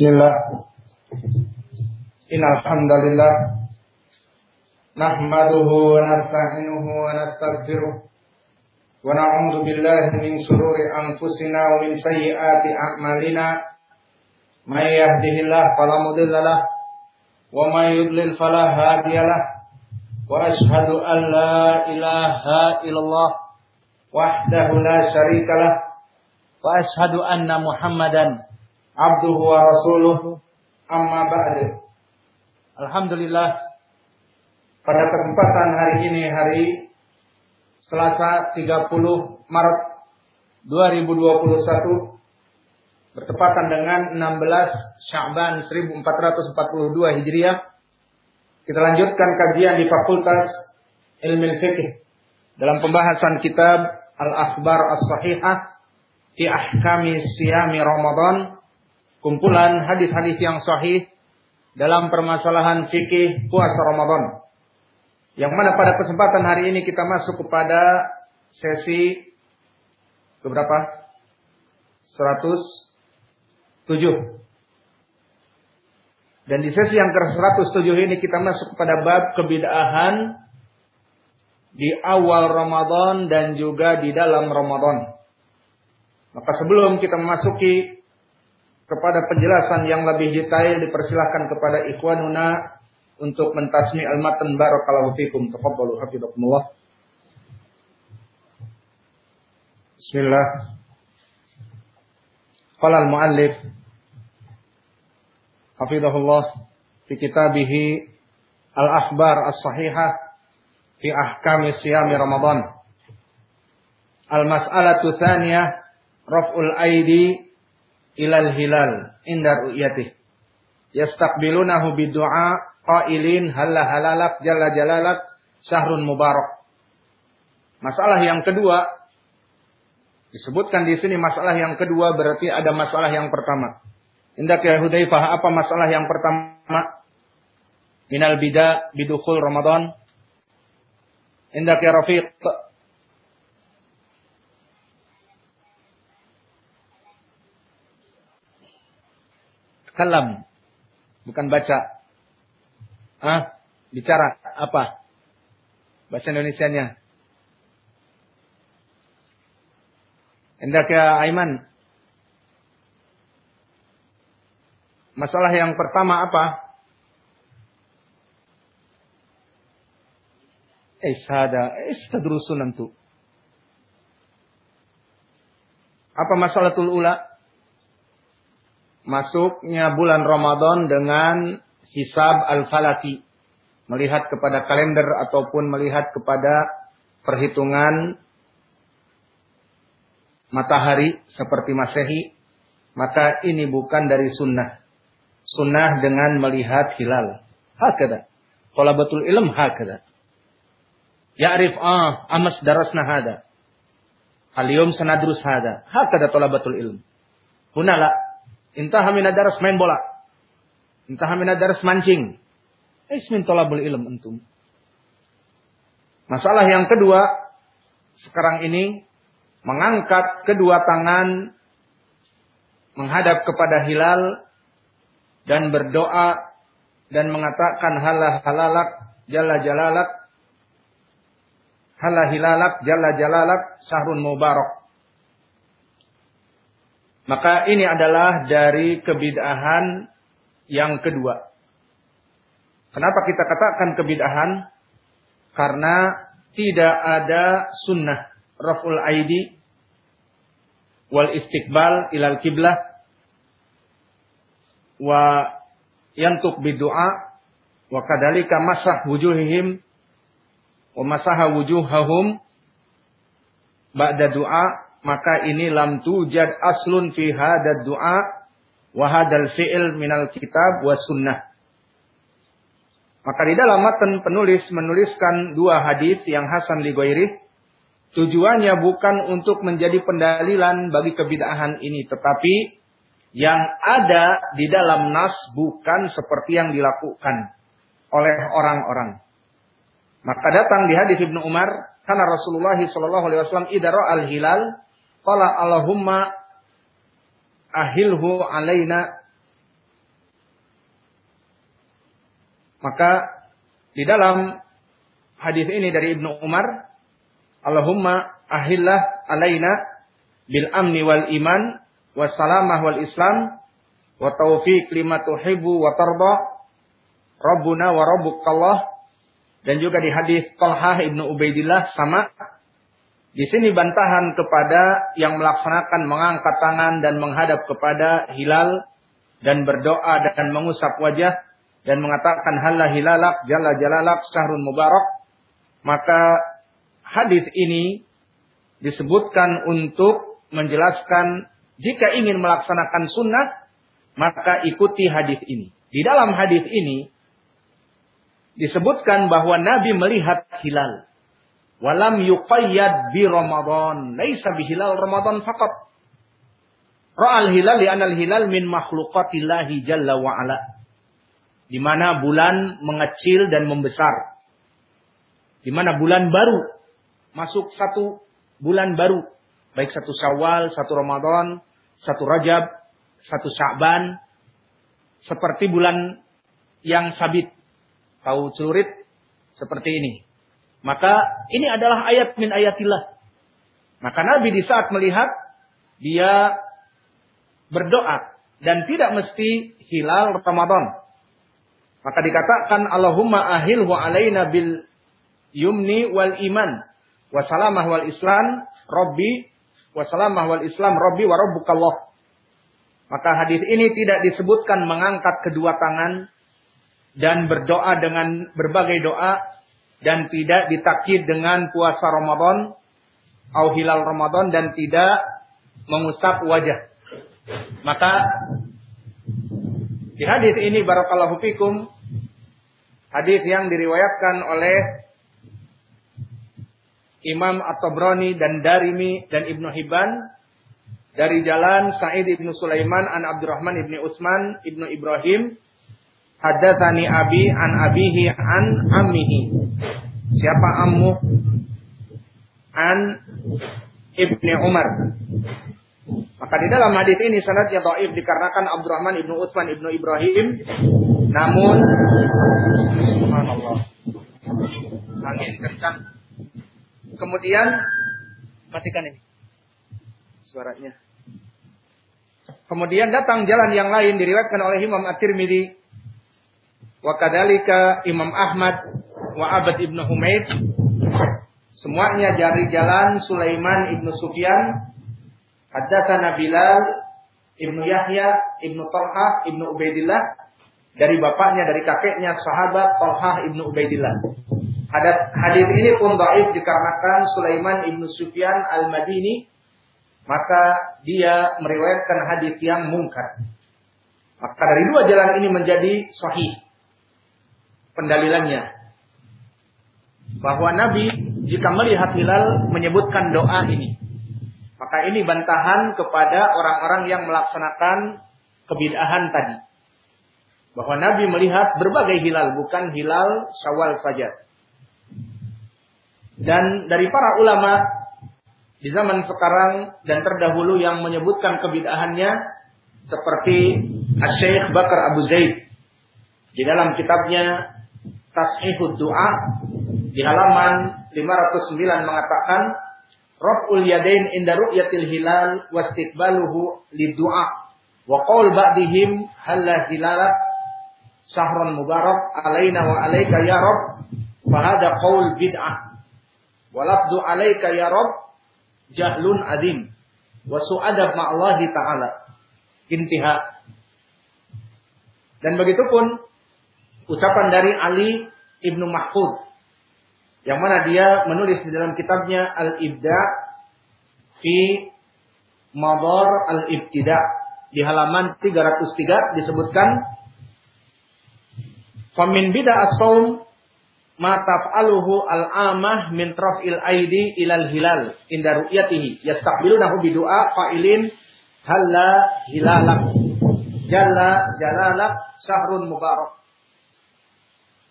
Bismillah. Innalhamdalillah nahmaduhu wa nasta'inuhu wa nastaghfiruh. Wa na'udzu billahi min shururi anfusina wa min sayyiati a'malina. May yahdihillahu fala mudilla wa may yudlil fala hadiya wa ashhadu an la ilaha illallah wahdahu la syarika lahu wa ashhadu anna muhammadan abduhu wa rasuluh amma ba'du. Alhamdulillah pada kesempatan hari ini hari Selasa 30 Maret 2021 bertepatan dengan 16 Sya'ban 1442 Hijriah kita lanjutkan kajian di Fakultas Ilmu Fikih dalam pembahasan kitab Al-Akhbar As-Sahihah di Ahkami Siyami Ramadan kumpulan hadis-hadis yang sahih dalam permasalahan fikih puasa Ramadan. Yang mana pada kesempatan hari ini kita masuk kepada sesi keberapa? 107. Dan di sesi yang ke-107 ini kita masuk kepada bab kebidahan di awal Ramadan dan juga di dalam Ramadan. Maka sebelum kita memasuki kepada penjelasan yang lebih detail dipersilahkan kepada ikhwanuna untuk mentasmi al-matan barakallahu fikum. Tafadhalu hafizakumullah. Bismillah. Qala al-muallif hafizahullah fi kitabih Al-Akhbar As-Sahihah fi ahkam siyam Ramadan. Al-mas'alatu tsaniyah raf'ul aidi ilal hilal inda ru'yatih. Yastaqbilunahu bidu'a qailin halla halalak jalla jalalak syahrun mubarak. Masalah yang kedua disebutkan di sini masalah yang kedua berarti ada masalah yang pertama. Indak ya Hudzaifah apa masalah yang pertama? Minal bida bidukhul Ramadan. Indak ya Rafiq Kalam. Bukan baca. Ah, bicara apa? Bahasa Indonesianya. Hendak ya Aiman. Masalah yang pertama apa? Eh, sada, eh, tadrusun antu. Apa masalah ula? Masuknya bulan Ramadan dengan hisab al-falaki. Melihat kepada kalender ataupun melihat kepada perhitungan matahari seperti masehi. Maka ini bukan dari sunnah. Sunnah dengan melihat hilal. Hakada. betul ilm hakada. Ya'rif ah amas darasna hada. Al-yum sanadrus hada. Hakada betul ilm. Hunala Intah hamina daras main bola. Intah hamina daras mancing. Ismin tolabul ilm entum. Masalah yang kedua, sekarang ini mengangkat kedua tangan menghadap kepada hilal dan berdoa dan mengatakan halah halalak jalla jalalak halah hilalak jalla jalalak sahrun mubarak maka ini adalah dari kebid'ahan yang kedua. Kenapa kita katakan kebid'ahan? Karena tidak ada sunnah raful aidi wal istiqbal ilal kiblah wa yantuk bidu'a wa kadalika masah wujuhihim wa masaha wujuhahum ba'da du'a maka ini lam tujad aslun fi hadad du'a wa hadal fi'il minal kitab wa sunnah. Maka di dalam matan penulis menuliskan dua hadis yang Hasan li tujuannya bukan untuk menjadi pendalilan bagi kebid'ahan ini tetapi yang ada di dalam nas bukan seperti yang dilakukan oleh orang-orang. Maka datang di hadis Ibnu Umar karena Rasulullah sallallahu alaihi wasallam idara al-hilal Qala Allahumma ahilhu alaina. Maka di dalam hadis ini dari Ibnu Umar, Allahumma ahillah alaina bil amni wal iman wassalamah wal islam wa taufiq lima tuhibu wa tarda Rabbuna wa Rabbukallah dan juga di hadis Talhah Ibnu Ubaidillah sama di sini bantahan kepada yang melaksanakan mengangkat tangan dan menghadap kepada hilal dan berdoa dan mengusap wajah dan mengatakan halla hilalak jalla jalalak syahrun mubarak. Maka hadis ini disebutkan untuk menjelaskan jika ingin melaksanakan sunnah maka ikuti hadis ini. Di dalam hadis ini disebutkan bahwa Nabi melihat hilal walam yuqayyad bi Ramadan. Laisa hilal Ramadan faqat. Ra'al hilal li'anal hilal min makhlukatillahi jalla wa'ala di mana bulan mengecil dan membesar. Di mana bulan baru masuk satu bulan baru, baik satu Syawal, satu Ramadan, satu Rajab, satu Sya'ban, seperti bulan yang sabit, tahu celurit? Seperti ini. Maka ini adalah ayat min ayatillah. Maka Nabi di saat melihat dia berdoa dan tidak mesti hilal Ramadan. Maka dikatakan Allahumma ahilhu alaina bil yumni wal iman wa salamah wal islam rabbi wa salamah wal islam rabbi wa rabbukallah. Maka hadis ini tidak disebutkan mengangkat kedua tangan dan berdoa dengan berbagai doa dan tidak ditakid dengan puasa Ramadan atau hilal Ramadan dan tidak mengusap wajah. Maka di hadis ini barakallahu fikum hadis yang diriwayatkan oleh Imam At-Tabrani dan Darimi dan Ibnu Hibban dari jalan Sa'id Ibnu Sulaiman an Abdurrahman Ibnu Utsman Ibnu Ibrahim Haddatsani abi an abihi an ammihi. Siapa ammu? An Ibnu Umar. Maka di dalam hadis ini sanadnya dhaif dikarenakan Abdurrahman ibnu Utsman ibnu Ibrahim. Namun, subhanallah, angin kencang. Kemudian matikan ini suaranya. Kemudian datang jalan yang lain diriwayatkan oleh Imam At-Tirmidzi wa kadzalika Imam Ahmad wa Abad ibnu Humaid. Semuanya dari jalan Sulaiman ibnu Sufyan. Haddatsana Bilal Ibnu Yahya, Ibnu Talha, Ibnu Ubaidillah. Dari bapaknya dari kakeknya sahabat Talha Ibnu Ubaidillah. Hadis ini pun dhaif dikarenakan Sulaiman Ibnu Sufyan Al-Madini. Maka dia meriwayatkan hadis yang mungkar. Maka dari dua jalan ini menjadi sahih pendalilannya bahwa Nabi jika melihat hilal menyebutkan doa ini. Maka ini bantahan kepada orang-orang yang melaksanakan kebid'ahan tadi. Bahwa Nabi melihat berbagai hilal, bukan hilal syawal saja. Dan dari para ulama di zaman sekarang dan terdahulu yang menyebutkan kebid'ahannya seperti Syekh Bakar Abu Zaid di dalam kitabnya Tashihud Du'a di halaman 509 mengatakan raf'ul yadain inda ru'yatil hilal wastiqbaluhu lidu'a wa qaul ba'dihim halla hilalak syahrun mubarak alaina wa alaika ya rab fa hadha qaul bid'ah wa lafdu alaika ya rab jahlun adim wa su'adab ma'allahi ta'ala. Intiha. Dan begitu pun ucapan dari Ali Ibnu Mahfud. Yang mana dia menulis di dalam kitabnya Al-Ibda fi Madar Al-Ibtida. Di halaman 303 disebutkan Famin bida as-saum ma taf'aluhu al-amah min traf'il aidi ilal hilal inda ru'yatihi. Yastaqbilunahu bi du'a fa'ilin halla hilalak jalla jalalak syahrun mubarak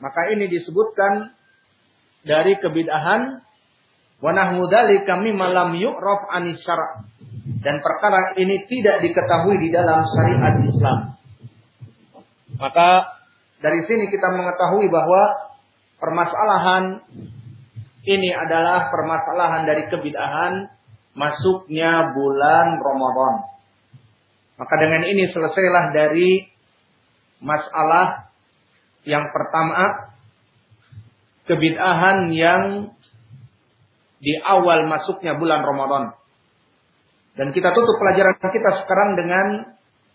maka ini disebutkan dari kebid'ahan wa nahwu kami malam anis syara' dan perkara ini tidak diketahui di dalam syariat Islam. Maka dari sini kita mengetahui bahwa permasalahan ini adalah permasalahan dari kebid'ahan masuknya bulan Ramadan. Maka dengan ini selesailah dari masalah yang pertama kebid'ahan yang di awal masuknya bulan Ramadan. Dan kita tutup pelajaran kita sekarang dengan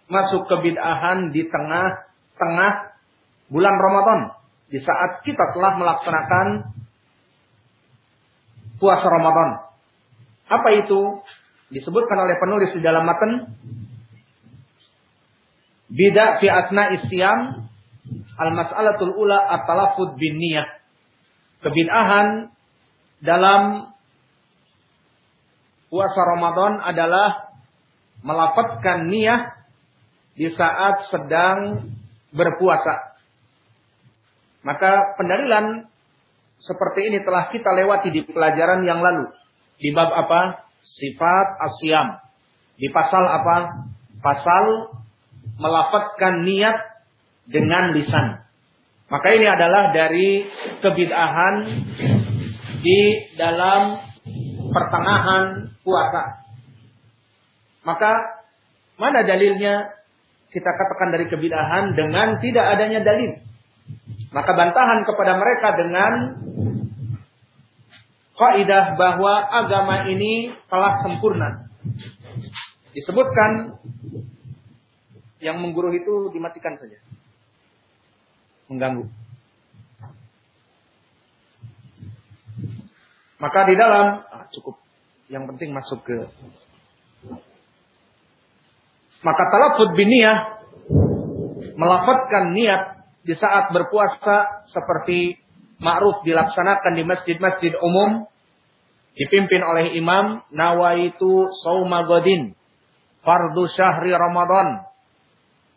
masuk kebid'ahan di tengah-tengah bulan Ramadan. Di saat kita telah melaksanakan puasa Ramadan. Apa itu? Disebutkan oleh penulis di dalam matan Bida fi asna isyam al-mas'alatul ula at-talafud bin niyah. Kebid'ahan dalam puasa Ramadan adalah melafatkan niat di saat sedang berpuasa. Maka pendalilan seperti ini telah kita lewati di pelajaran yang lalu. Di bab apa? Sifat asyam. Di pasal apa? Pasal melafatkan niat dengan lisan. Maka ini adalah dari kebid'ahan di dalam pertengahan puasa. Maka mana dalilnya kita katakan dari kebid'ahan dengan tidak adanya dalil. Maka bantahan kepada mereka dengan kaidah bahwa agama ini telah sempurna. Disebutkan yang mengguru itu dimatikan saja. Mengganggu. Maka di dalam ah, cukup. Yang penting masuk ke maka talafud biniyah melafatkan niat di saat berpuasa seperti ma'ruf dilaksanakan di masjid-masjid umum dipimpin oleh imam nawaitu sauma godin fardu syahri ramadan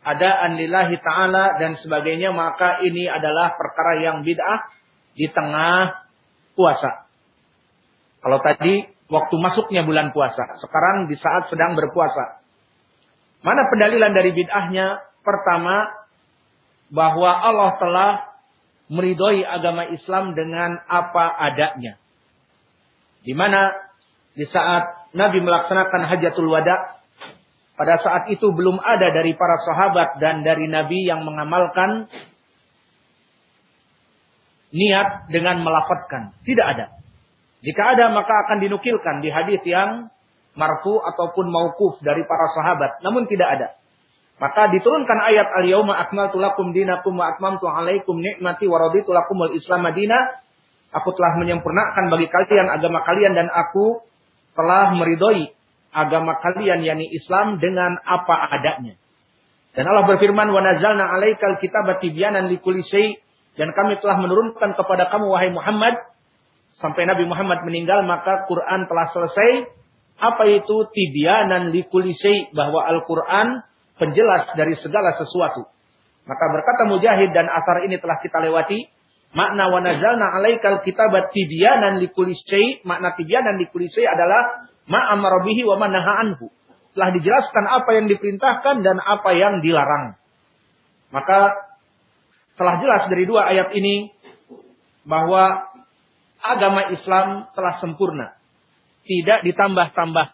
ada lillahi ta'ala dan sebagainya maka ini adalah perkara yang bid'ah di tengah puasa kalau tadi waktu masuknya bulan puasa, sekarang di saat sedang berpuasa. Mana pendalilan dari bid'ahnya? Pertama, bahwa Allah telah meridhoi agama Islam dengan apa adanya. Di mana di saat Nabi melaksanakan hajatul wada, pada saat itu belum ada dari para sahabat dan dari Nabi yang mengamalkan niat dengan melafatkan. Tidak ada. Jika ada maka akan dinukilkan di hadis yang marfu ataupun maukuf dari para sahabat. Namun tidak ada. Maka diturunkan ayat al-yauma akmaltu lakum dinakum wa atmamtu alaikum ni'mati wa raditu islam madinah. Aku telah menyempurnakan bagi kalian agama kalian dan aku telah meridhoi agama kalian yakni Islam dengan apa adanya. Dan Allah berfirman wa nazalna alaikal kitaba tibyanan likulli dan kami telah menurunkan kepada kamu wahai Muhammad sampai Nabi Muhammad meninggal maka Quran telah selesai. Apa itu tibyanan likuli bahwa Al-Quran penjelas dari segala sesuatu. Maka berkata Mujahid dan asar ini telah kita lewati. Makna wa nazalna alaikal kitabat tibyanan likuli Makna tibyanan likuli adalah ma'amarabihi wa manaha anhu. Telah dijelaskan apa yang diperintahkan dan apa yang dilarang. Maka telah jelas dari dua ayat ini bahwa agama Islam telah sempurna. Tidak ditambah-tambah.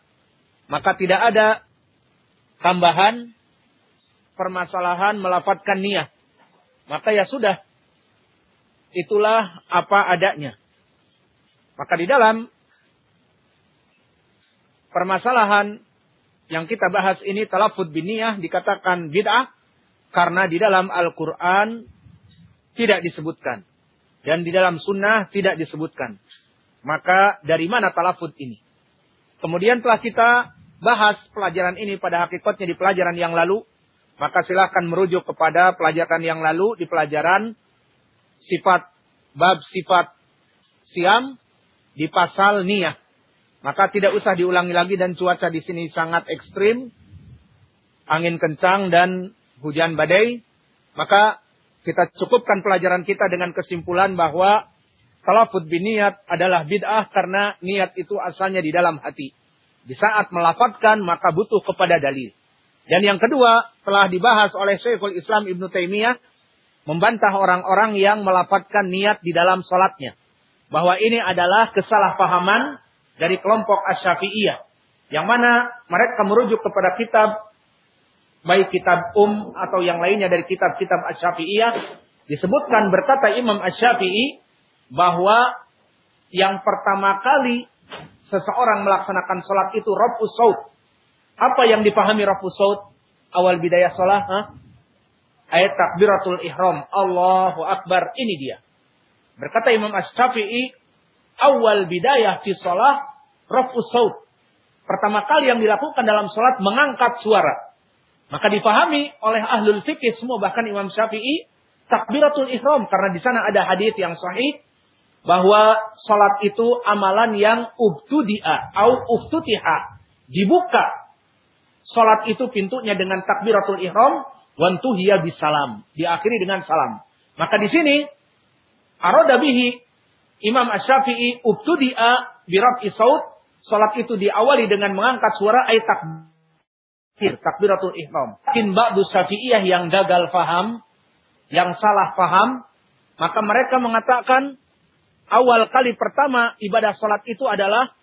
Maka tidak ada tambahan permasalahan melafatkan niat. Maka ya sudah. Itulah apa adanya. Maka di dalam permasalahan yang kita bahas ini talafud biniyah dikatakan bid'ah karena di dalam Al-Quran tidak disebutkan. Dan di dalam sunnah tidak disebutkan. Maka dari mana talafud ini? Kemudian telah kita bahas pelajaran ini pada hakikatnya di pelajaran yang lalu. Maka silahkan merujuk kepada pelajaran yang lalu di pelajaran sifat bab sifat siam di pasal niyah. Maka tidak usah diulangi lagi dan cuaca di sini sangat ekstrim. Angin kencang dan hujan badai. Maka kita cukupkan pelajaran kita dengan kesimpulan bahwa talafud biniat adalah bid'ah karena niat itu asalnya di dalam hati. Di saat melafatkan maka butuh kepada dalil. Dan yang kedua telah dibahas oleh Syekhul Islam Ibn Taimiyah membantah orang-orang yang melapatkan niat di dalam sholatnya. Bahwa ini adalah kesalahpahaman dari kelompok Asyafi'iyah. Yang mana mereka merujuk kepada kitab, baik kitab Um atau yang lainnya dari kitab-kitab Asyafi'iyah. Disebutkan berkata Imam Asyafi'i bahwa yang pertama kali seseorang melaksanakan sholat itu Rabbus Saud. Apa yang dipahami Rabbus Saud? Awal bidayah sholat. Huh? ayat takbiratul ihram. Allahu Akbar. Ini dia. Berkata Imam Ash-Syafi'i, awal bidayah fi sholat, raf'us saut. Pertama kali yang dilakukan dalam sholat mengangkat suara. Maka dipahami oleh ahlul fikih semua bahkan Imam Syafi'i takbiratul ihram karena di sana ada hadis yang sahih bahwa sholat itu amalan yang ubtudi'a au uftutiha dibuka sholat itu pintunya dengan takbiratul ihram Wantuhiya bisalam. Diakhiri dengan salam. Maka di sini aroda bihi Imam Asy-Syafi'i ubtudi'a birab isaud. Salat itu diawali dengan mengangkat suara ayat takbir, takbiratul ihram. Mungkin ba'du Syafi'iyah yang gagal faham, yang salah faham, maka mereka mengatakan awal kali pertama ibadah salat itu adalah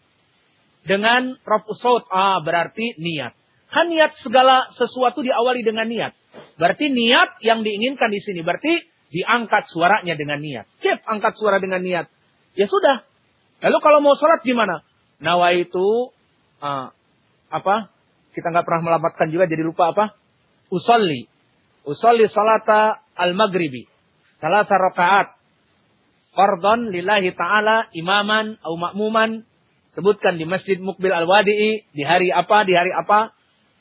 dengan rafu saut. Ah, berarti niat. Kan niat segala sesuatu diawali dengan niat. Berarti niat yang diinginkan di sini. Berarti diangkat suaranya dengan niat. Cip, angkat suara dengan niat. Ya sudah. Lalu kalau mau sholat gimana? Nawa itu uh, apa? Kita nggak pernah melamatkan juga jadi lupa apa? Usolli. Usolli salata al-maghribi. Salata rakaat. Fardon lillahi ta'ala imaman au makmuman. Sebutkan di Masjid Mukbil Al-Wadi'i. Di hari apa, di hari apa.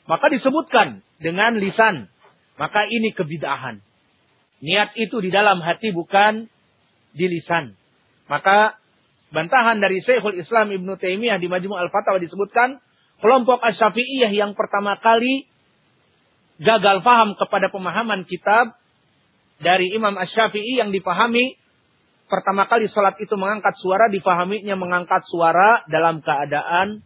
Maka disebutkan dengan lisan. Maka ini kebidahan. Niat itu di dalam hati bukan di lisan. Maka bantahan dari Syekhul Islam Ibnu Taimiyah di Majmu' Al-Fatawa disebutkan kelompok Asy-Syafi'iyah yang pertama kali gagal faham kepada pemahaman kitab dari Imam Asy-Syafi'i yang dipahami pertama kali sholat itu mengangkat suara dipahaminya mengangkat suara dalam keadaan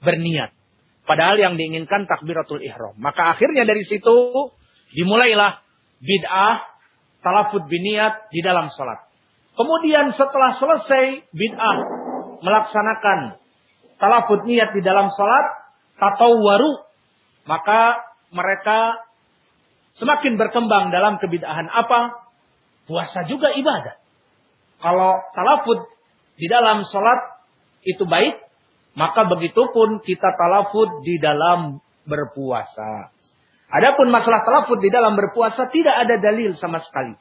berniat. Padahal yang diinginkan takbiratul ihram. Maka akhirnya dari situ dimulailah bid'ah talafud biniat di dalam salat. Kemudian setelah selesai bid'ah melaksanakan talafud niat di dalam salat, waru maka mereka semakin berkembang dalam kebid'ahan apa? Puasa juga ibadah. Kalau talafud di dalam salat itu baik, maka begitu pun kita talafud di dalam berpuasa. Adapun masalah talafud di dalam berpuasa tidak ada dalil sama sekali.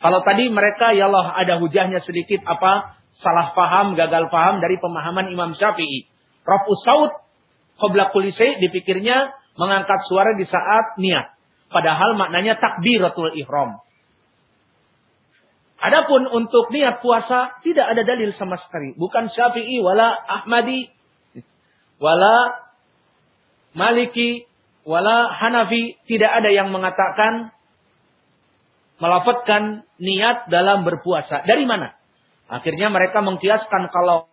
Kalau tadi mereka ya Allah ada hujahnya sedikit apa salah paham, gagal paham dari pemahaman Imam Syafi'i. Rafu saud qabla kulisi dipikirnya mengangkat suara di saat niat. Padahal maknanya takbiratul ihram. Adapun untuk niat puasa tidak ada dalil sama sekali. Bukan Syafi'i wala Ahmadi wala Maliki, wala Hanafi, tidak ada yang mengatakan melafatkan niat dalam berpuasa. Dari mana? Akhirnya mereka mengkiaskan kalau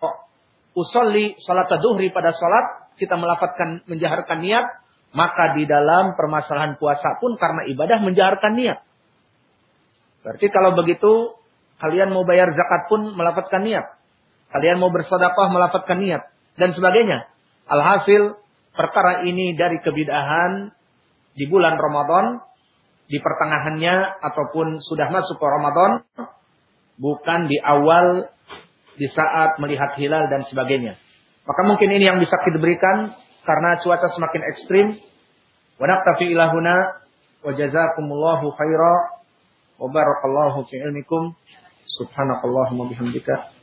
usolli salat duhri pada salat, kita melafatkan menjaharkan niat, maka di dalam permasalahan puasa pun karena ibadah menjaharkan niat. Berarti kalau begitu, kalian mau bayar zakat pun melafatkan niat. Kalian mau bersedekah melafatkan niat. Dan sebagainya. Alhasil perkara ini dari kebidahan di bulan Ramadan, di pertengahannya ataupun sudah masuk ke Ramadan, bukan di awal di saat melihat hilal dan sebagainya. Maka mungkin ini yang bisa kita berikan karena cuaca semakin ekstrim. Wa naktafi ilahuna wa jazakumullahu khaira wa barakallahu fi ilmikum. Subhanakallahumma bihamdika.